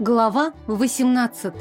Глава 18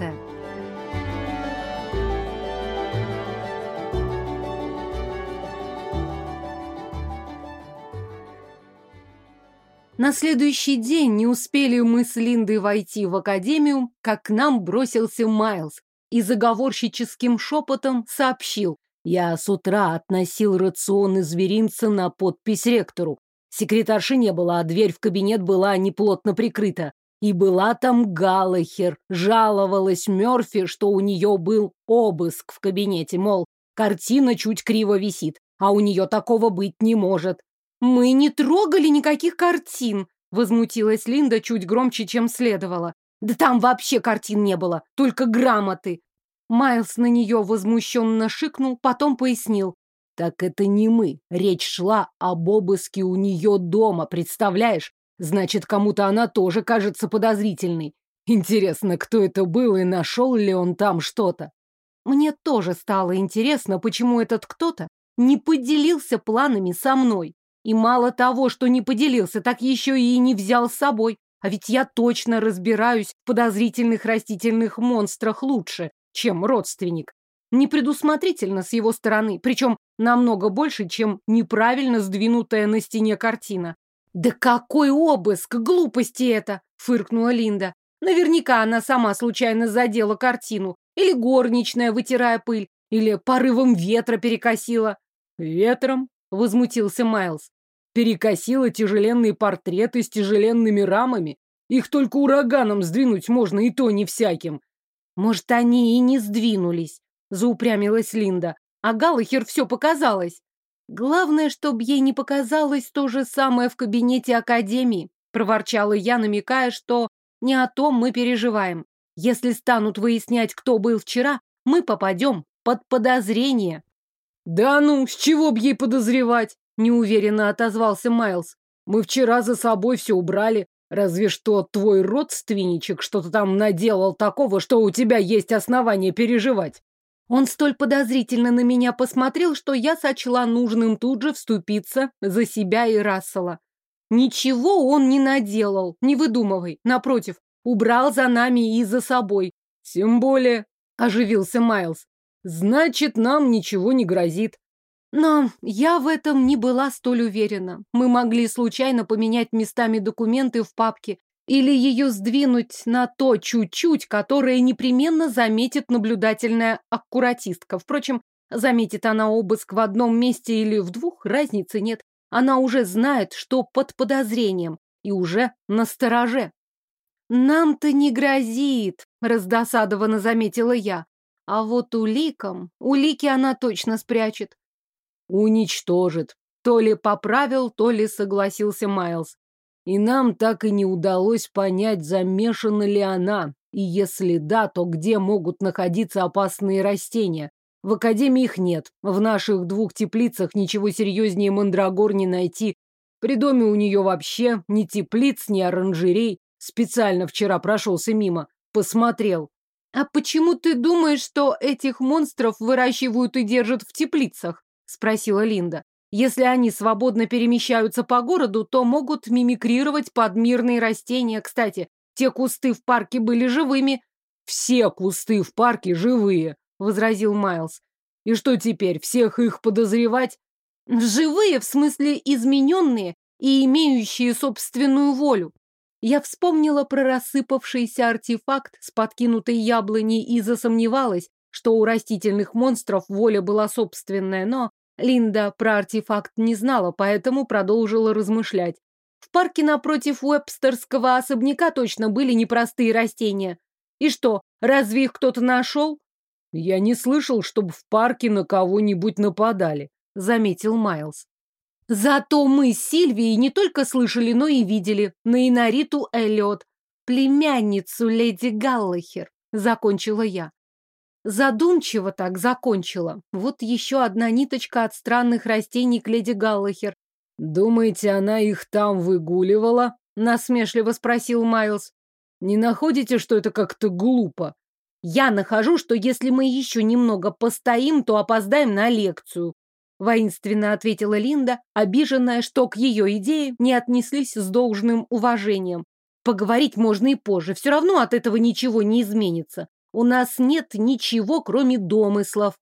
На следующий день не успели мы с Линдой войти в академию, как к нам бросился Майлз и заговорщическим шепотом сообщил. Я с утра относил рацион из зверинца на подпись ректору. Секретарши не было, а дверь в кабинет была неплотно прикрыта. И была там Галлахер. Жаловалась Мёрфи, что у нее был обыск в кабинете, мол, картина чуть криво висит, а у нее такого быть не может. «Мы не трогали никаких картин», — возмутилась Линда чуть громче, чем следовало. «Да там вообще картин не было, только грамоты». Майлз на нее возмущенно шикнул, потом пояснил. Так это не мы. Речь шла об обыске у нее дома, представляешь? Значит, кому-то она тоже кажется подозрительной. Интересно, кто это был и нашел ли он там что-то? Мне тоже стало интересно, почему этот кто-то не поделился планами со мной. И мало того, что не поделился, так еще и не взял с собой. А ведь я точно разбираюсь в подозрительных растительных монстрах лучше, чем родственник непредусмотрительно с его стороны, причем намного больше, чем неправильно сдвинутая на стене картина. «Да какой обыск! Глупости это!» — фыркнула Линда. Наверняка она сама случайно задела картину, или горничная, вытирая пыль, или порывом ветра перекосила. «Ветром?» — возмутился Майлз. «Перекосила тяжеленные портреты с тяжеленными рамами? Их только ураганом сдвинуть можно, и то не всяким». «Может, они и не сдвинулись заупрямилась Линда. А Галлахер все показалось. Главное, чтобы ей не показалось то же самое в кабинете Академии, проворчала я, намекая, что не о том мы переживаем. Если станут выяснять, кто был вчера, мы попадем под подозрение. Да ну, с чего б ей подозревать? Неуверенно отозвался Майлз. Мы вчера за собой все убрали. Разве что твой родственничек что-то там наделал такого, что у тебя есть основания переживать. Он столь подозрительно на меня посмотрел, что я сочла нужным тут же вступиться за себя и Рассела. Ничего он не наделал, не выдумывай. Напротив, убрал за нами и за собой. Тем более, оживился Майлз. Значит, нам ничего не грозит. Но я в этом не была столь уверена. Мы могли случайно поменять местами документы в папке или ее сдвинуть на то чуть-чуть, которое непременно заметит наблюдательная аккуратистка. Впрочем, заметит она обыск в одном месте или в двух, разницы нет. Она уже знает, что под подозрением, и уже на стороже. «Нам-то не грозит», — раздосадованно заметила я. «А вот уликам, улики она точно спрячет». «Уничтожит», то ли поправил, то ли согласился Майлз. И нам так и не удалось понять, замешана ли она, и если да, то где могут находиться опасные растения. В академии их нет, в наших двух теплицах ничего серьезнее мандрагор не найти. При доме у нее вообще ни теплиц, ни оранжерей. Специально вчера прошелся мимо, посмотрел. «А почему ты думаешь, что этих монстров выращивают и держат в теплицах?» — спросила Линда. Если они свободно перемещаются по городу, то могут мимикрировать под мирные растения. Кстати, те кусты в парке были живыми. Все кусты в парке живые, возразил Майлз. И что теперь, всех их подозревать? Живые, в смысле измененные и имеющие собственную волю. Я вспомнила про рассыпавшийся артефакт с подкинутой яблоней и засомневалась, что у растительных монстров воля была собственная, но Линда про артефакт не знала, поэтому продолжила размышлять. В парке напротив Уэбстерского особняка точно были непростые растения. И что, разве их кто-то нашел? Я не слышал, чтобы в парке на кого-нибудь нападали, заметил Майлз. Зато мы с Сильвией не только слышали, но и видели на Инариту Эллиот, племянницу леди Галлахер, закончила я. Задумчиво так закончила. Вот еще одна ниточка от странных растений к леди Галлахер. «Думаете, она их там выгуливала?» — насмешливо спросил Майлз. «Не находите, что это как-то глупо?» «Я нахожу, что если мы еще немного постоим, то опоздаем на лекцию», — воинственно ответила Линда, обиженная, что к ее идее не отнеслись с должным уважением. Поговорить можно и позже, все равно от этого ничего не изменится. У нас нет ничего, кроме домыслов.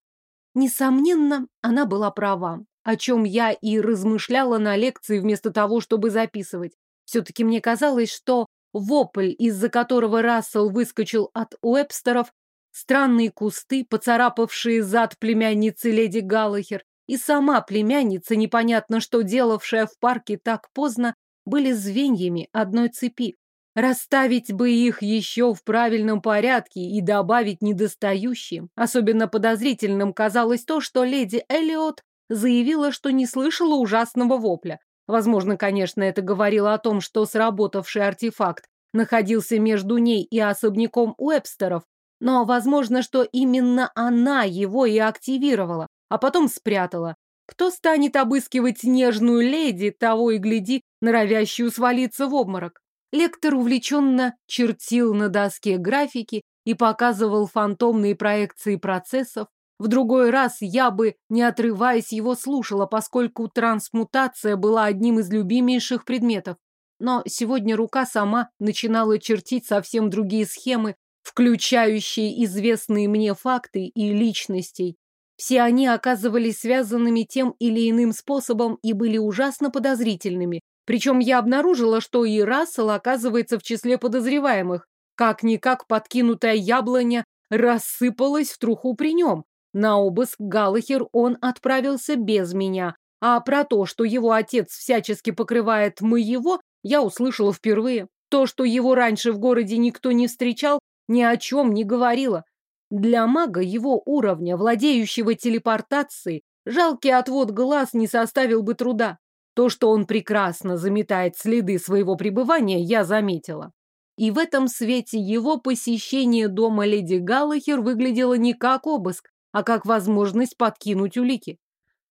Несомненно, она была права, о чем я и размышляла на лекции вместо того, чтобы записывать. Все-таки мне казалось, что вопль, из-за которого Рассел выскочил от Уэбстеров, странные кусты, поцарапавшие зад племянницы леди Галлахер, и сама племянница, непонятно что делавшая в парке так поздно, были звеньями одной цепи. Расставить бы их еще в правильном порядке и добавить недостающим. Особенно подозрительным казалось то, что леди Эллиот заявила, что не слышала ужасного вопля. Возможно, конечно, это говорило о том, что сработавший артефакт находился между ней и особняком Уэбстеров, но возможно, что именно она его и активировала, а потом спрятала. Кто станет обыскивать нежную леди, того и гляди, норовящую свалиться в обморок? Лектор увлеченно чертил на доске графики и показывал фантомные проекции процессов. В другой раз я бы, не отрываясь, его слушала, поскольку трансмутация была одним из любимейших предметов. Но сегодня рука сама начинала чертить совсем другие схемы, включающие известные мне факты и личностей. Все они оказывались связанными тем или иным способом и были ужасно подозрительными, причем я обнаружила, что и Рассел оказывается в числе подозреваемых. Как-никак подкинутая яблоня рассыпалась в труху при нем. На обыск Галахер он отправился без меня, а про то, что его отец всячески покрывает моего, я услышала впервые. То, что его раньше в городе никто не встречал, ни о чем не говорило. Для мага его уровня, владеющего телепортацией, жалкий отвод глаз не составил бы труда. То, что он прекрасно заметает следы своего пребывания, я заметила. И в этом свете его посещение дома леди Галлахер выглядело не как обыск, а как возможность подкинуть улики.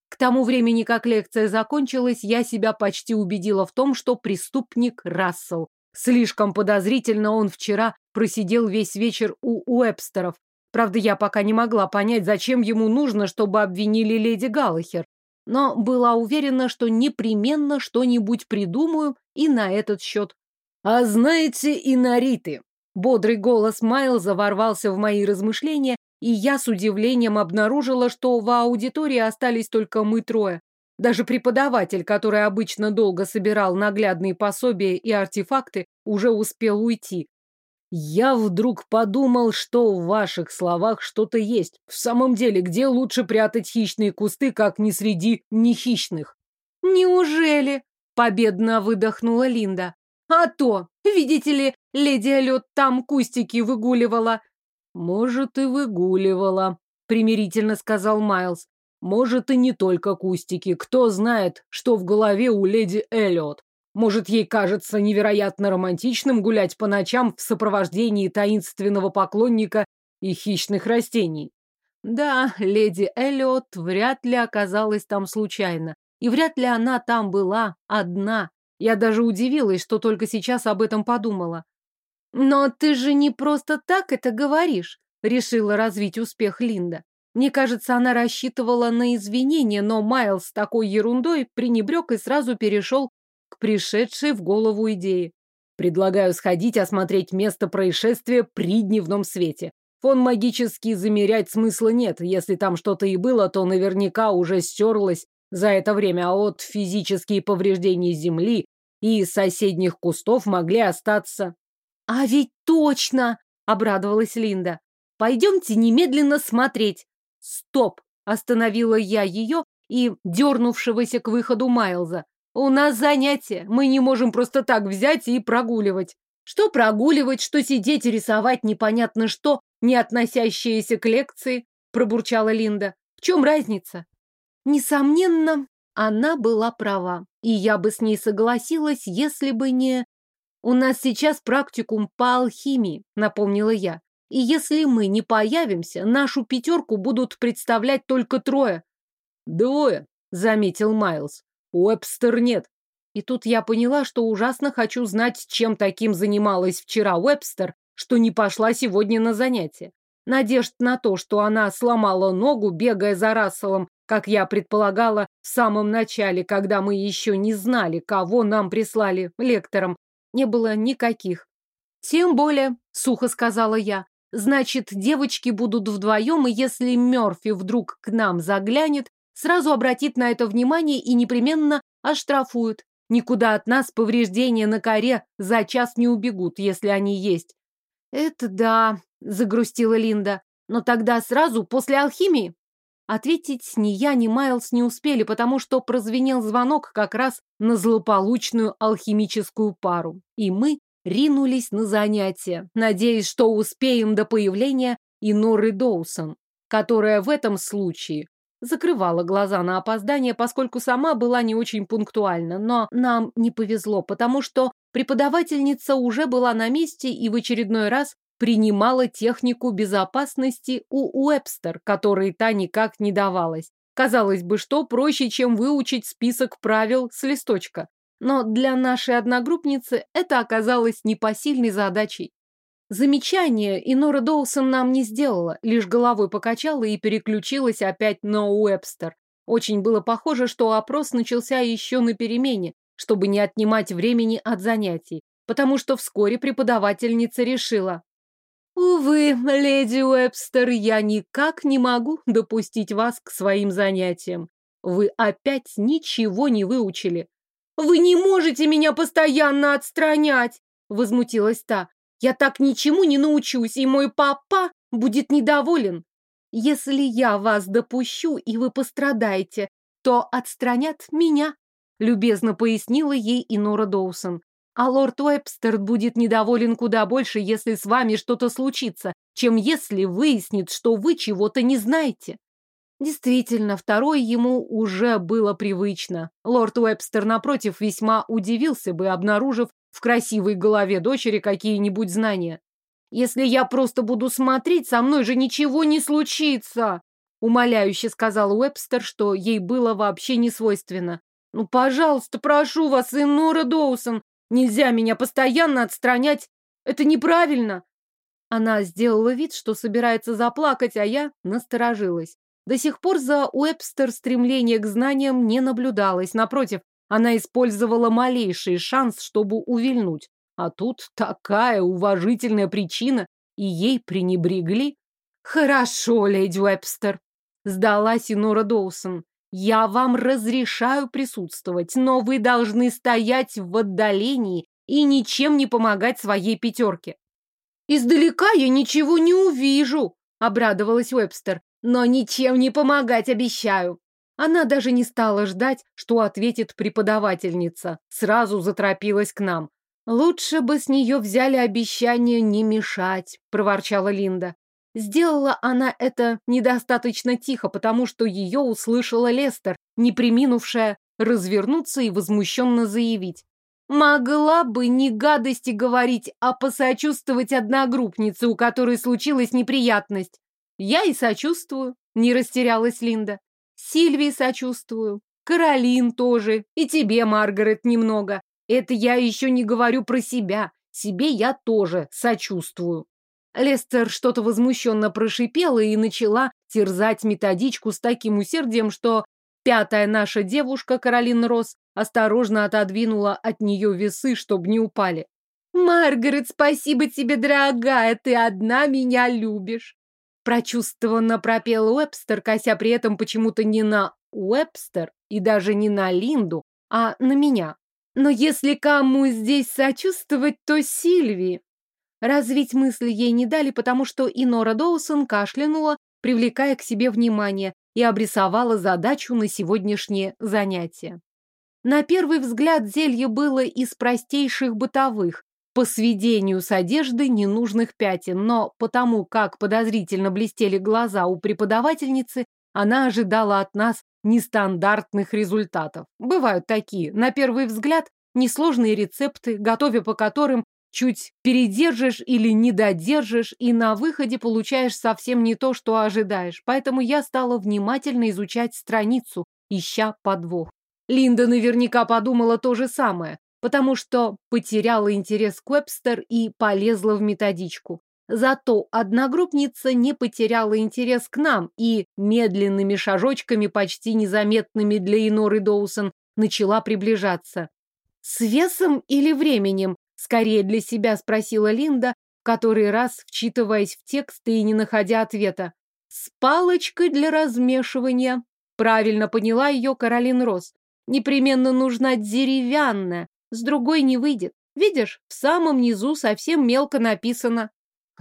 К тому времени, как лекция закончилась, я себя почти убедила в том, что преступник Рассел. Слишком подозрительно он вчера просидел весь вечер у Уэбстеров. Правда, я пока не могла понять, зачем ему нужно, чтобы обвинили леди Галлахер но была уверена, что непременно что-нибудь придумаю и на этот счет. «А знаете, и нариты!» Бодрый голос Майлза ворвался в мои размышления, и я с удивлением обнаружила, что в аудитории остались только мы трое. Даже преподаватель, который обычно долго собирал наглядные пособия и артефакты, уже успел уйти. Я вдруг подумал, что в ваших словах что-то есть. В самом деле, где лучше прятать хищные кусты, как не среди нехищных? Неужели? Победно выдохнула Линда. А то, видите ли, леди Алёт там кустики выгуливала. Может, и выгуливала, примирительно сказал Майлз. Может, и не только кустики. Кто знает, что в голове у леди Эллиот. Может, ей кажется невероятно романтичным гулять по ночам в сопровождении таинственного поклонника и хищных растений. Да, леди Эллиот вряд ли оказалась там случайно. И вряд ли она там была одна. Я даже удивилась, что только сейчас об этом подумала. «Но ты же не просто так это говоришь», — решила развить успех Линда. Мне кажется, она рассчитывала на извинения, но Майлз такой ерундой пренебрег и сразу перешел пришедшей в голову идее. Предлагаю сходить осмотреть место происшествия при дневном свете. Фон магический замерять смысла нет. Если там что-то и было, то наверняка уже стерлось за это время, а от физические повреждения земли и соседних кустов могли остаться. «А ведь точно!» — обрадовалась Линда. «Пойдемте немедленно смотреть!» «Стоп!» — остановила я ее и дернувшегося к выходу Майлза. У нас занятие. Мы не можем просто так взять и прогуливать. Что прогуливать, что сидеть и рисовать непонятно что, не относящееся к лекции, пробурчала Линда. В чем разница? Несомненно, она была права. И я бы с ней согласилась, если бы не... У нас сейчас практикум по алхимии, напомнила я. И если мы не появимся, нашу пятерку будут представлять только трое. Двое, заметил Майлз. Уэбстер нет. И тут я поняла, что ужасно хочу знать, чем таким занималась вчера Уэбстер, что не пошла сегодня на занятия. Надежд на то, что она сломала ногу, бегая за Расселом, как я предполагала в самом начале, когда мы еще не знали, кого нам прислали лектором, не было никаких. Тем более, сухо сказала я, значит, девочки будут вдвоем, и если Мерфи вдруг к нам заглянет, сразу обратит на это внимание и непременно оштрафуют. Никуда от нас повреждения на коре за час не убегут, если они есть. Это да, загрустила Линда. Но тогда сразу после алхимии? Ответить ни я, ни Майлз не успели, потому что прозвенел звонок как раз на злополучную алхимическую пару. И мы ринулись на занятия, надеясь, что успеем до появления Иноры Доусон, которая в этом случае закрывала глаза на опоздание, поскольку сама была не очень пунктуальна, но нам не повезло, потому что преподавательница уже была на месте и в очередной раз принимала технику безопасности у Уэбстер, которой та никак не давалась. Казалось бы, что проще, чем выучить список правил с листочка. Но для нашей одногруппницы это оказалось непосильной задачей. Замечание Инора Доусон нам не сделала, лишь головой покачала и переключилась опять на Уэбстер. Очень было похоже, что опрос начался еще на перемене, чтобы не отнимать времени от занятий, потому что вскоре преподавательница решила, Увы, леди Уэбстер, я никак не могу допустить вас к своим занятиям. Вы опять ничего не выучили. Вы не можете меня постоянно отстранять, возмутилась та. Я так ничему не научусь, и мой папа будет недоволен. Если я вас допущу, и вы пострадаете, то отстранят меня, любезно пояснила ей Инора Доусон. А лорд Уэбстер будет недоволен куда больше, если с вами что-то случится, чем если выяснит, что вы чего-то не знаете. Действительно, второй ему уже было привычно. Лорд Уэбстер, напротив, весьма удивился бы, обнаружив в красивой голове дочери какие-нибудь знания. «Если я просто буду смотреть, со мной же ничего не случится!» Умоляюще сказал Уэбстер, что ей было вообще не свойственно. «Ну, пожалуйста, прошу вас, Инора Доусон, Нельзя меня постоянно отстранять. Это неправильно. Она сделала вид, что собирается заплакать, а я насторожилась. До сих пор за Уэбстер стремление к знаниям не наблюдалось. Напротив, она использовала малейший шанс, чтобы увильнуть. А тут такая уважительная причина, и ей пренебрегли. Хорошо, леди Уэбстер, сдалась Инора Доусон. Я вам разрешаю присутствовать, но вы должны стоять в отдалении и ничем не помогать своей пятерке. Издалека я ничего не увижу, обрадовалась Уэбстер, но ничем не помогать обещаю. Она даже не стала ждать, что ответит преподавательница. Сразу заторопилась к нам. «Лучше бы с нее взяли обещание не мешать», — проворчала Линда. Сделала она это недостаточно тихо, потому что ее услышала Лестер, не приминувшая развернуться и возмущенно заявить. Могла бы не гадости говорить, а посочувствовать одногруппнице, у которой случилась неприятность. Я и сочувствую, не растерялась Линда. Сильвии сочувствую, Каролин тоже, и тебе, Маргарет, немного. Это я еще не говорю про себя. Себе я тоже сочувствую. Лестер что-то возмущенно прошипела и начала терзать методичку с таким усердием, что пятая наша девушка, Каролина Росс, осторожно отодвинула от нее весы, чтобы не упали. «Маргарет, спасибо тебе, дорогая, ты одна меня любишь!» Прочувствованно пропел Уэбстер, кося при этом почему-то не на Уэбстер и даже не на Линду, а на меня. Но если кому здесь сочувствовать, то Сильвии. Развить мысли ей не дали, потому что Инора Доусон кашлянула, привлекая к себе внимание, и обрисовала задачу на сегодняшнее занятие. На первый взгляд зелье было из простейших бытовых, по сведению с одежды ненужных пятен, но потому как подозрительно блестели глаза у преподавательницы, она ожидала от нас нестандартных результатов. Бывают такие, на первый взгляд, несложные рецепты, готовя по которым Чуть передержишь или не додержишь, и на выходе получаешь совсем не то, что ожидаешь. Поэтому я стала внимательно изучать страницу, ища подвох. Линда наверняка подумала то же самое, потому что потеряла интерес к Вебстер и полезла в методичку. Зато одногруппница не потеряла интерес к нам и медленными шажочками, почти незаметными для Иноры Доусон, начала приближаться. С весом или временем? Скорее для себя спросила Линда, который раз вчитываясь в текст и не находя ответа. С палочкой для размешивания. Правильно поняла ее Каролин Рос. Непременно нужна деревянная, с другой не выйдет. Видишь, в самом низу совсем мелко написано.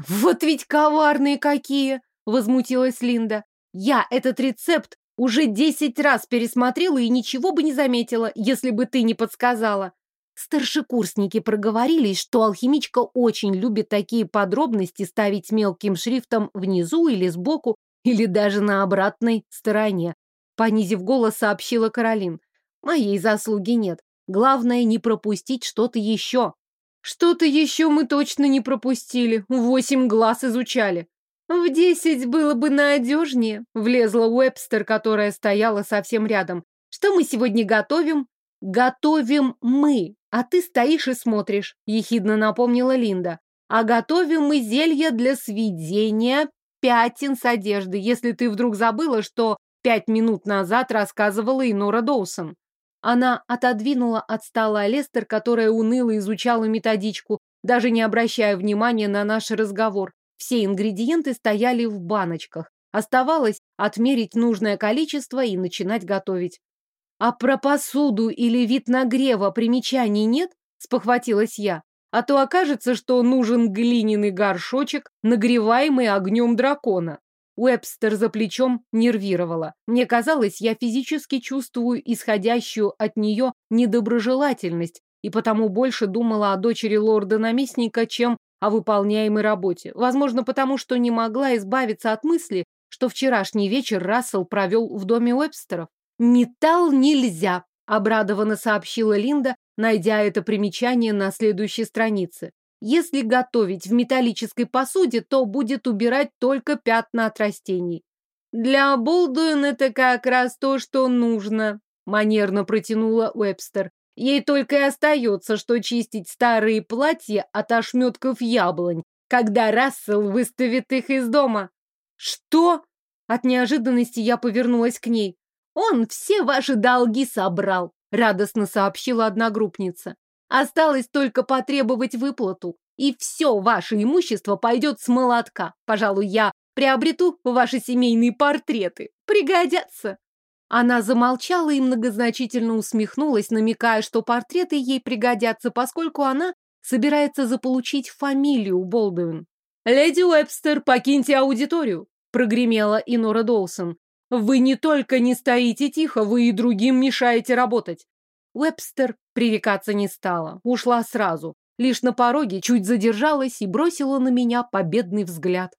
Вот ведь коварные какие! Возмутилась Линда. Я этот рецепт уже десять раз пересмотрела и ничего бы не заметила, если бы ты не подсказала. Старшекурсники проговорились, что алхимичка очень любит такие подробности ставить мелким шрифтом внизу или сбоку, или даже на обратной стороне. Понизив голос, сообщила Каролин. Моей заслуги нет. Главное, не пропустить что-то еще. Что-то еще мы точно не пропустили. Восемь глаз изучали. В десять было бы надежнее, влезла Уэбстер, которая стояла совсем рядом. Что мы сегодня готовим? Готовим мы, а ты стоишь и смотришь, ехидно напомнила Линда. А готовим мы зелье для сведения пятен с одежды, если ты вдруг забыла, что пять минут назад рассказывала Инора Доусон. Она отодвинула от стола Лестер, которая уныло изучала методичку, даже не обращая внимания на наш разговор. Все ингредиенты стояли в баночках. Оставалось отмерить нужное количество и начинать готовить. А про посуду или вид нагрева примечаний нет? Спохватилась я. А то окажется, что нужен глиняный горшочек, нагреваемый огнем дракона. Уэбстер за плечом нервировала. Мне казалось, я физически чувствую исходящую от нее недоброжелательность, и потому больше думала о дочери лорда-наместника, чем о выполняемой работе. Возможно, потому что не могла избавиться от мысли, что вчерашний вечер Рассел провел в доме Уэбстеров. «Металл нельзя», — обрадованно сообщила Линда, найдя это примечание на следующей странице. «Если готовить в металлической посуде, то будет убирать только пятна от растений». «Для Болдуин это как раз то, что нужно», — манерно протянула Уэбстер. Ей только и остается, что чистить старые платья от ошметков яблонь, когда Рассел выставит их из дома. Что? От неожиданности я повернулась к ней. Он все ваши долги собрал, радостно сообщила одногруппница. Осталось только потребовать выплату, и все ваше имущество пойдет с молотка. Пожалуй, я приобрету ваши семейные портреты. Пригодятся. Она замолчала и многозначительно усмехнулась, намекая, что портреты ей пригодятся, поскольку она собирается заполучить фамилию Болдуин. «Леди Уэбстер, покиньте аудиторию!» — прогремела Инора Доусон. «Вы не только не стоите тихо, вы и другим мешаете работать!» Уэбстер пререкаться не стала, ушла сразу. Лишь на пороге чуть задержалась и бросила на меня победный взгляд.